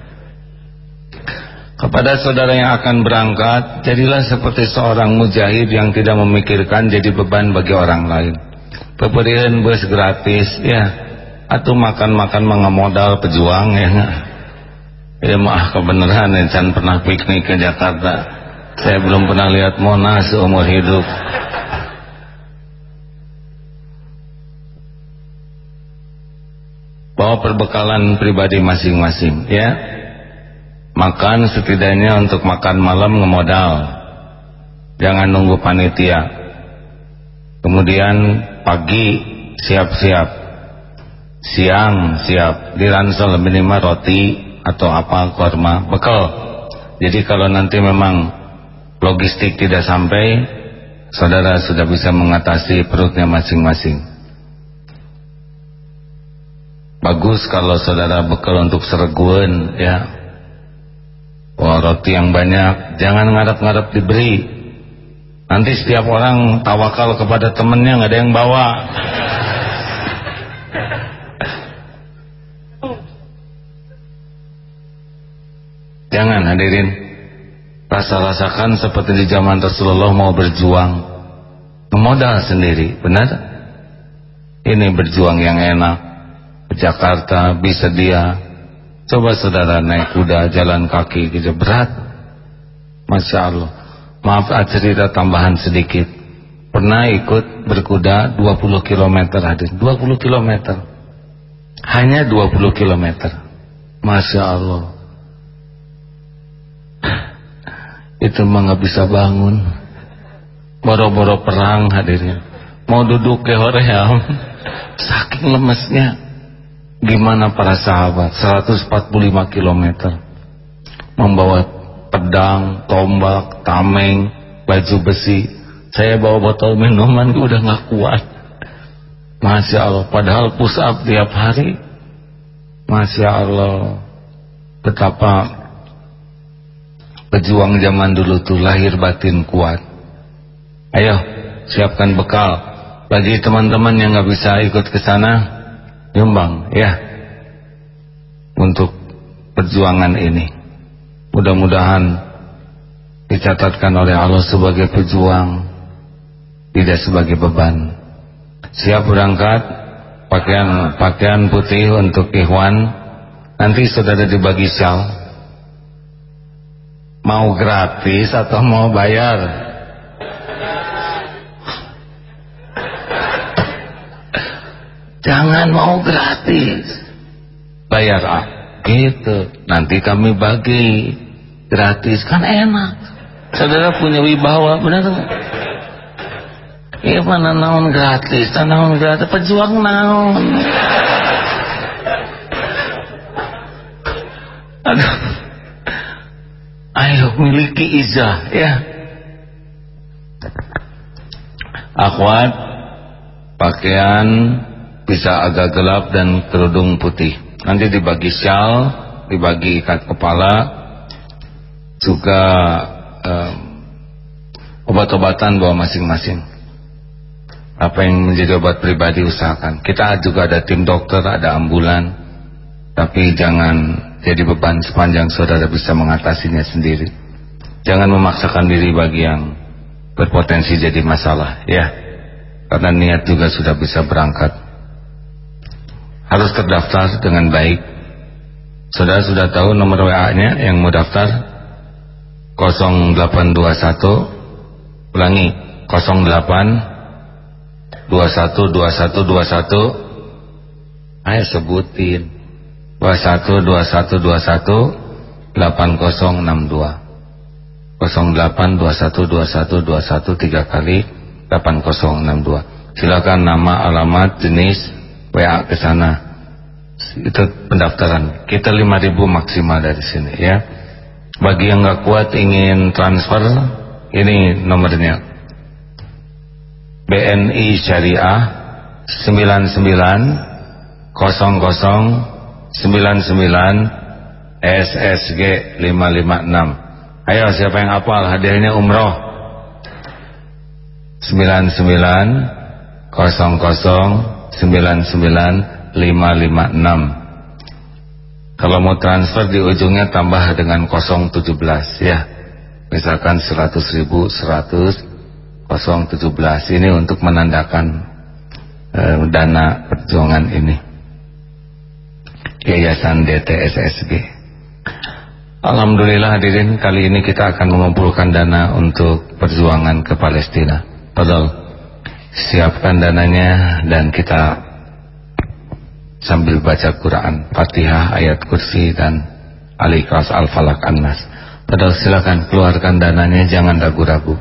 kepada saudara yang akan berangkat, jadilah seperti seorang mujahid yang tidak memikirkan jadi beban bagi orang lain. Pemberian bus gratis, ya. Atau makan-makan mengemodal pejuang, ya. Ya maaf kebenaran, ya. Saya pernah piknik ke Jakarta. Saya belum pernah lihat Monas seumur hidup. Bawa perbekalan pribadi masing-masing, ya makan setidaknya untuk makan malam ngemodal jangan nunggu panitia kemudian pagi siap-siap siang siap di ransel minimal roti atau apa korma bekal jadi kalau nanti memang logistik tidak sampai, saudara sudah bisa mengatasi perutnya masing-masing. Bagus kalau saudara bekal untuk serguan, ya. Wah, roti yang banyak, jangan ngarep-ngarep diberi. Nanti setiap orang tawakal kepada temennya nggak ada yang bawa. Jangan hadirin. Rasa-rasakan seperti di zaman Rasulullah mau berjuang. Memodal sendiri Benar? Ini berjuang yang enak. Ke Jakarta bisa dia. Coba saudara naik kuda Jalan kaki gitu berat. Masya Allah. Maaf cerita tambahan sedikit. Pernah ikut berkuda 20 km hadir 20 km Hanya 20 km Masya Allah itu mah nggak bisa bangun. Boro-boro perang hadirin mau duduk ke hoream saking lemesnya. Gimana para sahabat? 145 km membawa pedang, tombak, tameng, baju besi. Saya bawa botol minuman udah nggak kuat. Masya Allah padahal push up tiap hari. Masya Allah betapa Pejuang zaman dulu tuh lahir batin kuat. Ayo, siapkan bekal. Bagi teman-teman yang nggak bisa ikut ke sana, nyumbang ya. Untuk perjuangan ini. Mudah-mudahan dicatatkan oleh Allah sebagai pejuang, tidak sebagai beban. Siap berangkat, pakaian pakaian putih untuk ikhwan. Nanti saudara dibagi syal Mau gratis atau mau bayar? Jangan mau gratis. Bayar ah. Gitu. Nanti kami bagi gratis kan enak. Saudara punya wibawa benar enggak? Iya mana naon gratis, naon gratis, pejuang naon. Aduh ayo miliki izah ya. Akhwat pakaian bisa agak gelap dan kerudung putih. Nanti dibagi syal dibagi ikat kepala juga um, obat-obatan bawa masing-masing. Apa yang menjadi obat pribadi usahakan. Kita juga ada tim dokter ada ambulan. Tapi jangan jadi beban sepanjang saudara bisa mengatasinya sendiri. Jangan memaksakan diri bagi yang berpotensi jadi masalah ya. Karena niat juga sudah bisa berangkat. Harus terdaftar dengan baik. Saudara sudah tahu nomor WA nya yang mau daftar? 0821 ulangi 08 21 21 21 ayo sebutin 212121 8062 08212121 tiga kali 8062 silakan nama alamat jenis WA ke sana. Itu pendaftaran. Kita 5000 maksimal dari sini ya. Bagi yang nggak kuat ingin transfer ini nomornya. BNI Syariah 99 00 99 SSG 556 ayo siapa yang hafal hadiahnya umroh? 99 00 99 556 kalau mau transfer di ujungnya tambah dengan 017 ya. Misalkan 100 ribu 100 017 ini untuk menandakan eh, dana perjuangan ini Yayasan DTSSG Alhamdulillah hadirin kali ini kita akan mengumpulkan dana untuk perjuangan ke Palestina. Padahal siapkan dananya dan kita sambil baca Quran Fatihah, ayat kursi dan Al-Ikhlas, Al-Falak, An-Nas. Padahal silakan keluarkan dananya jangan ragu-ragu.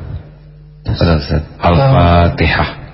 Al-Fatihah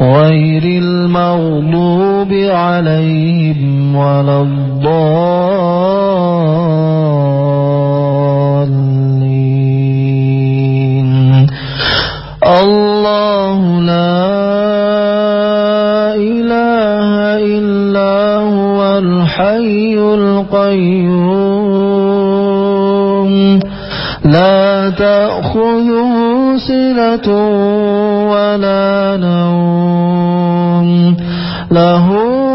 غير المغضوب عليهم ولا الضالين. الله لا إله إلا هو الحي القيوم. لا تأخذه سنة ولا نوم. له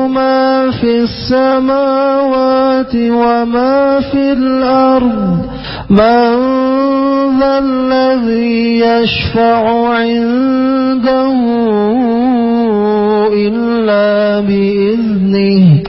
ما في السماوات وما في الأرض. من ذا الذي يشفع عنده إلا بإذنه.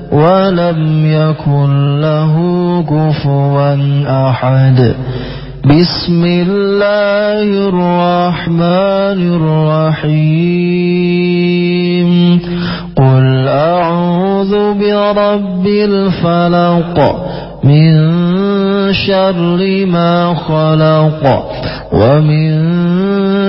ولم يكن له كفوا أحد. بسم الله الرحمن الرحيم. قل أعوذ برب الفلق من شر ما خلق ومن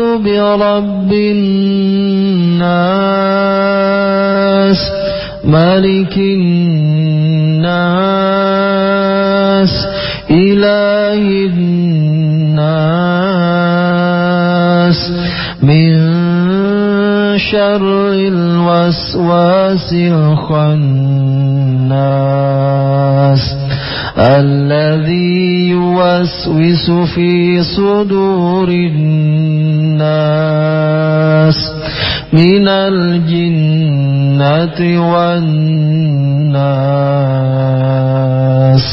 برب الناس ملك الناس إله الناس من شر الوسواس الخناس الذي يوسوس في صدور الناس من الجنة والناس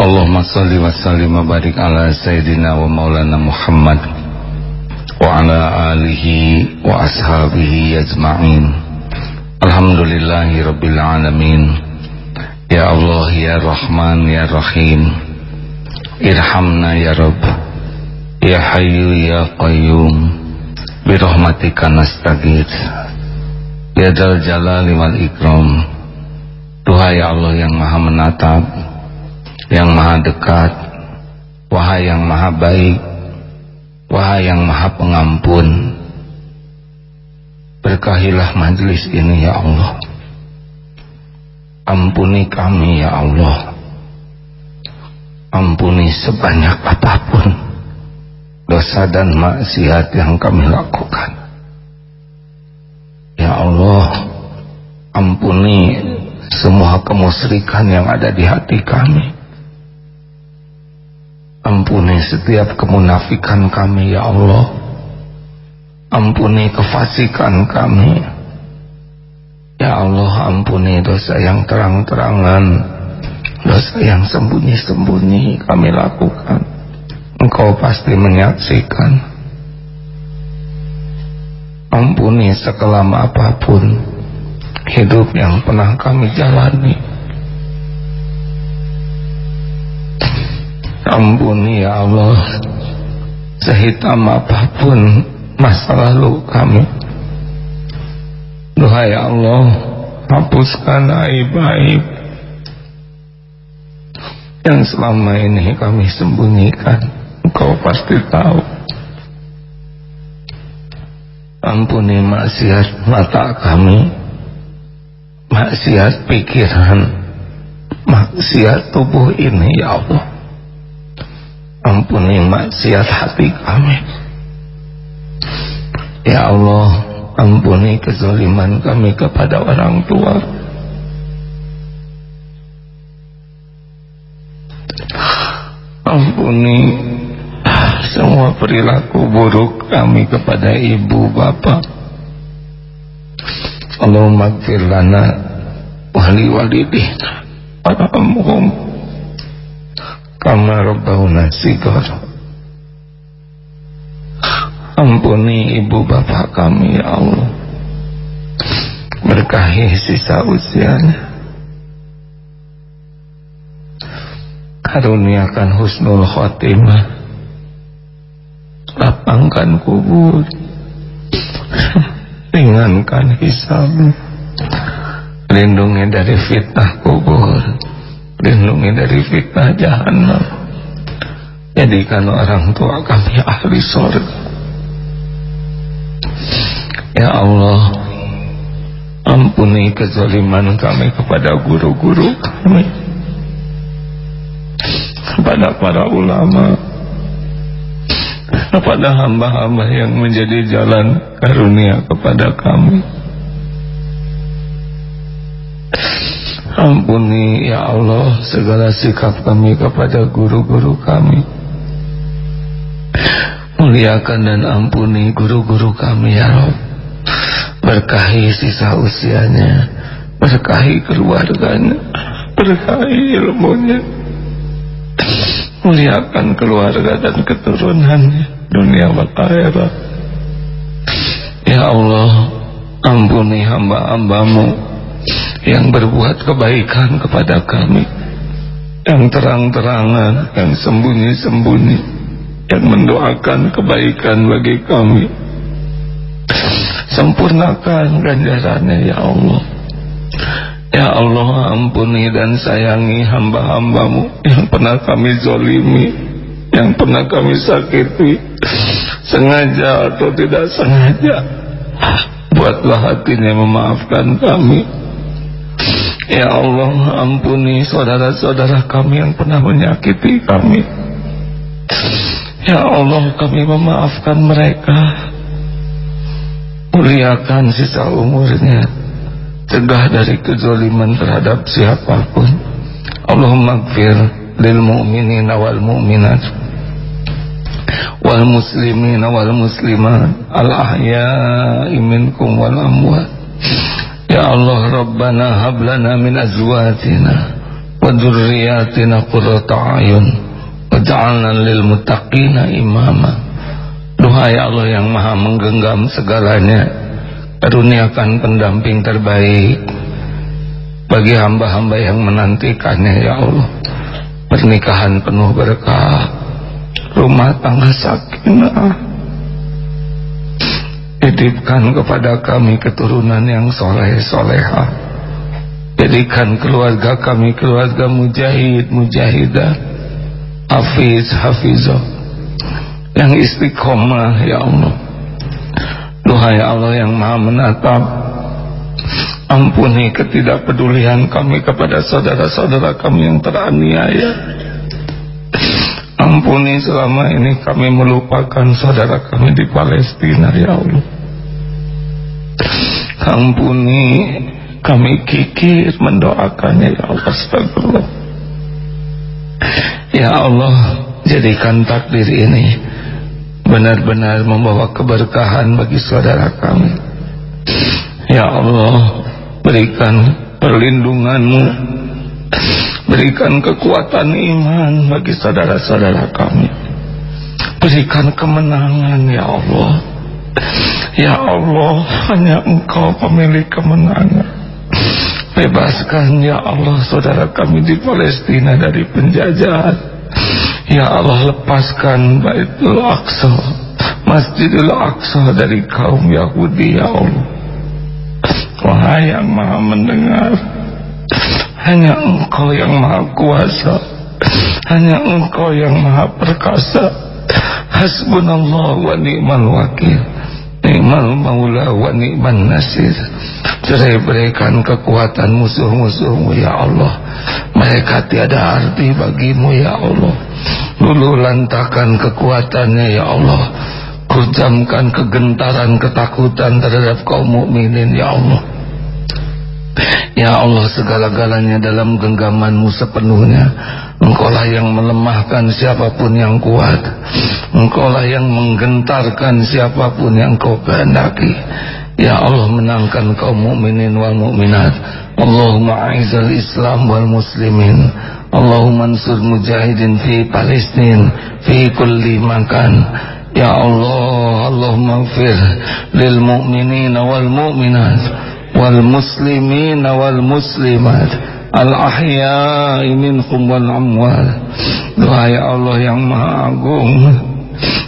اللهم صل وسلم وبارك على سيدنا ومولانا محمد وعلى آله وأصحابه أجمعين الحمد لله رب العالمين يا الله يا رحمن يا رحيم ارحمنا يا رب يا حي يا قيوم برحمتك نستغيث يا ذا الجلال والإكرام Duhai Allah yang maha menatap Yang maha dekat Wahai yang maha baik Wahai yang maha pengampun Berkahilah majlis ini ya Allah. Ampuni kami ya Allah. Ampuni sebanyak apa pun Dosa dan maksiat yang kami lakukan. Ya Allah Ampuni semua kemusyrikan yang ada di hati kami ampuni setiap kemunafikan kami ya Allah. Ampuni kefasikan kami. Ya Allah ampuni dosa yang terang-terangan. Dosa yang sembunyi-sembunyi kami lakukan. Engkau pasti menyaksikan. Ampuni sekelam apa pun hidup yang pernah kami jalani ampuni ya Allah. Sehitam apa pun masa lalu kami. Ya Allah hapuskan aib-aib yang selama ini kami sembunyikan. Engkau pasti tahu. Ampuni maksiat mata kami. Maksiat pikiran. Maksiat tubuh ini ya Allah ampuni maksiat hati kami. Ya Allah ampuni kezaliman kami kepada orang tua. Ampuni semua perilaku buruk kami kepada ibu bapak. Allahumma gfir lana wali walidina warhamhum kama rabbawna sigar ampuni ibu bapak kami ya Allah. Berkahi sisa usianya. Karuniakan husnul khotimah. Lapangkan kubur. Ringankan hisab. Lindungi dari fitnah kubur lindungi dari fitnah jahanam jadikan orang tua kami ahli surga ya Allah ampuni kezaliman kami kepada guru-guru kami. Kepada para ulama. Kepada hamba-hamba yang menjadi jalan karunia kepada kami ampuni ya Allah segala sikap kami kepada guru-guru kami. Muliakan dan ampuni guru-guru kami ya Rob. Berkahi sisa usianya. Berkahi keluarganya. Berkahi ilmunya. Muliakan keluarga dan keturunannya dunia dan Ya Allah ampuni hamba-hambamu yang berbuat kebaikan kepada kami. Yang terang-terangan yang sembunyi-sembunyi yang mendoakan kebaikan bagi kami. Sempurnakan ganjarannya ya Allah. Ya Allah ampuni dan sayangi hamba-hambamu yang pernah kami zolimi yang pernah kami sakiti. Sengaja atau tidak sengaja buatlah hatinya memaafkan kami ya Allah ampuni saudara-saudara kami yang pernah menyakiti kami. Ya Allah kami memaafkan mereka. Muliakan sisa umurnya. Cegah dari kezaliman terhadap siapa pun. Allahumma gfir lil mu'minina wal mu'minat. Wal muslimin wal muslimat. Al ahya'i minkum wal amwat ya Allah rabbana hab lana min azwatina wa dhurriyyatina qurrata a'yun waj'alna lil muttaqina imama. Ya Allah yang maha menggenggam segalanya karuniakan pendamping terbaik bagi hamba-hamba yang menantikannya ya Allah. Pernikahan penuh berkah rumah tangga sakinah titipkan kepada kami keturunan yang soleh soleha jadikan keluarga kami keluarga mujahid mujahidah. Hafiz hafizah. Yang istiqomah ya Allah. Ya Allah yang maha menatap. Ampuni ketidakpedulian kami kepada saudara-saudara kami yang teraniaya Ampuni selama ini kami melupakan saudara kami di Palestina ya Allah Ampuni Kami kikir mendoakannya ya Allah astagfirullah. Ya Allah, jadikan takdir ini benar-benar membawa keberkahan bagi saudara kami. Ya Allah, berikan perlindunganmu, berikan kekuatan iman bagi saudara-saudara kami. Berikan kemenangan ya Allah. Ya Allah, hanya Engkau pemilik kemenangan. Bebaskan ya Allah saudara kami di Palestina dari penjajahan. Ya Allah lepaskan Baitul Aqsa, Masjidil Aqsa dari kaum Yahudi ya Allah. Wahai yang maha mendengar, hanya Engkau yang maha kuasa, hanya Engkau yang maha perkasa. Hasbunallah wa ni'mal wakil. Ni'mal maula wa ni'man nasir. Cerai berikan kekuatan musuh-musuhmu ya Allah. Mereka tiada arti bagimu ya Allah. Dulu lantakan kekuatannya ya Allah. Kujamkan kegentaran ketakutan terhadap kaum mukminin ya Allah Ya Allah segala-galanya dalam genggamanmu sepenuhnya. Engkaulah yang melemahkan siapa pun yang kuat. Engkaulah yang menggentarkan siapa pun yang kau kehendaki. Ya Allah menangkan kaum mukminin wal mukminat. Allahumma aizal islam wal muslimin. Allahumma ansur mujahidin fi Palestin Fi kulli makan. Ya Allah Allahumma fir lil mu'minin wal mu'minat Wal muslimin wal muslimat Al-ahya'i minkum wal amwal. Doa ya Allah yang maha agung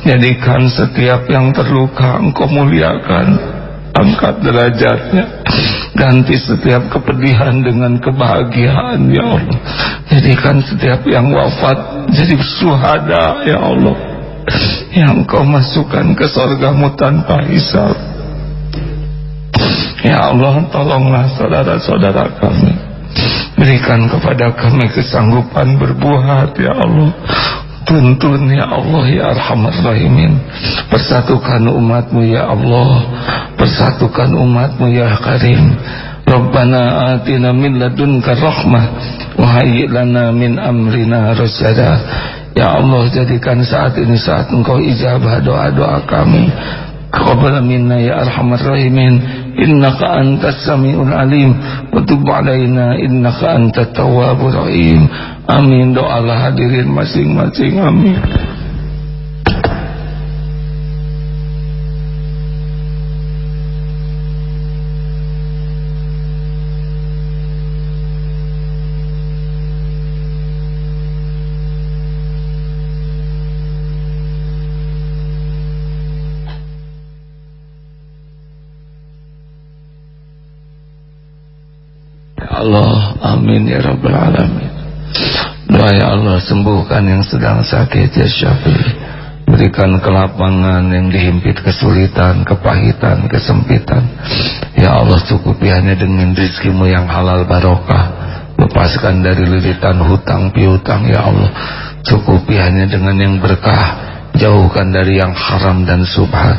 Jadikan setiap yang terluka Engkau muliakan. Angkat derajatnya. Ganti setiap kepedihan dengan kebahagiaan Ya Allah. Jadikan setiap yang wafat Jadi suhada Ya Allah. Yang kau masukkan ke sorgamu tanpa hisab Ya Allah tolonglah saudara-saudara kami. Berikan kepada kami kesanggupan berbuat ya Allah. Tuntun ya Allah ya Arhamar Rahimin. Persatukan umatmu ya Allah. Persatukan umatmu ya Karim. Rabbana atina min ladunka rahmah Wahai lana min amrina rasyada. Ya Allah jadikan saat ini saat engkau ijabah doa-doa kami Qabala minna ya arhamar rahimin Innaka antas sami'ul alim Wa tub alaina innaka antat tawwabur rahim Amin doalah hadirin masing-masing amin ya rabbal alamin. Doa ya Allah sembuhkan yang sedang sakit ya syafi. Berikan kelapangan yang dihimpit kesulitan kepahitan kesempitan. Ya Allah cukupi hanya dengan rizkimu yang halal barokah. Lepaskan dari liritan hutang piutang ya Allah. Cukupi hanya dengan yang berkah. Jauhkan dari yang haram dan subhat.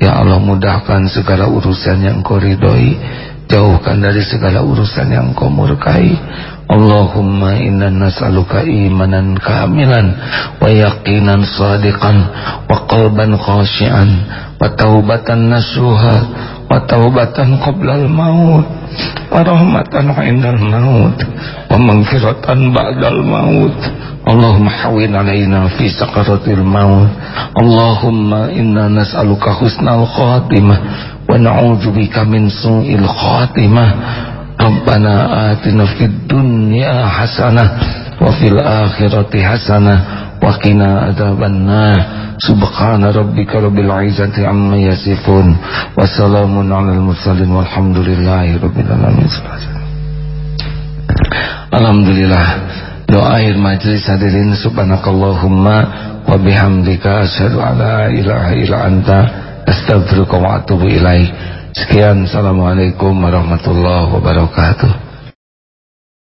Ya Allah mudahkan segala urusan yang kau ridhoi jauhkan dari segala urusan yang kau murkai. Allahumma inna nas'aluka imanan kamilan wa yaqinan sadiqan wa qalban khashian wa taubatan nasuha wa taubatan qoblal maut wa rahmatan indal maut wa maghfiratan ba'dal maut. Allahumma hawin alaina fi sakaratil maut. Allahumma inna nas'aluka husnal khatimah wa na'udzubika min su'il khatimah. Rabbana atina fid dunya hasanah wa fil akhirati hasanah wa qina adzabannar subhana rabbika rabbil izzati amma yasifun wa salamun alal Alhamdulillah doa akhir majlis hadirin subhanakallahumma wa bihamdika asyhadu an la ilaha illa anta astaghfiruka wa atubu ilaik Sekian, Assalamualaikum warahmatullahi wabarakatuh.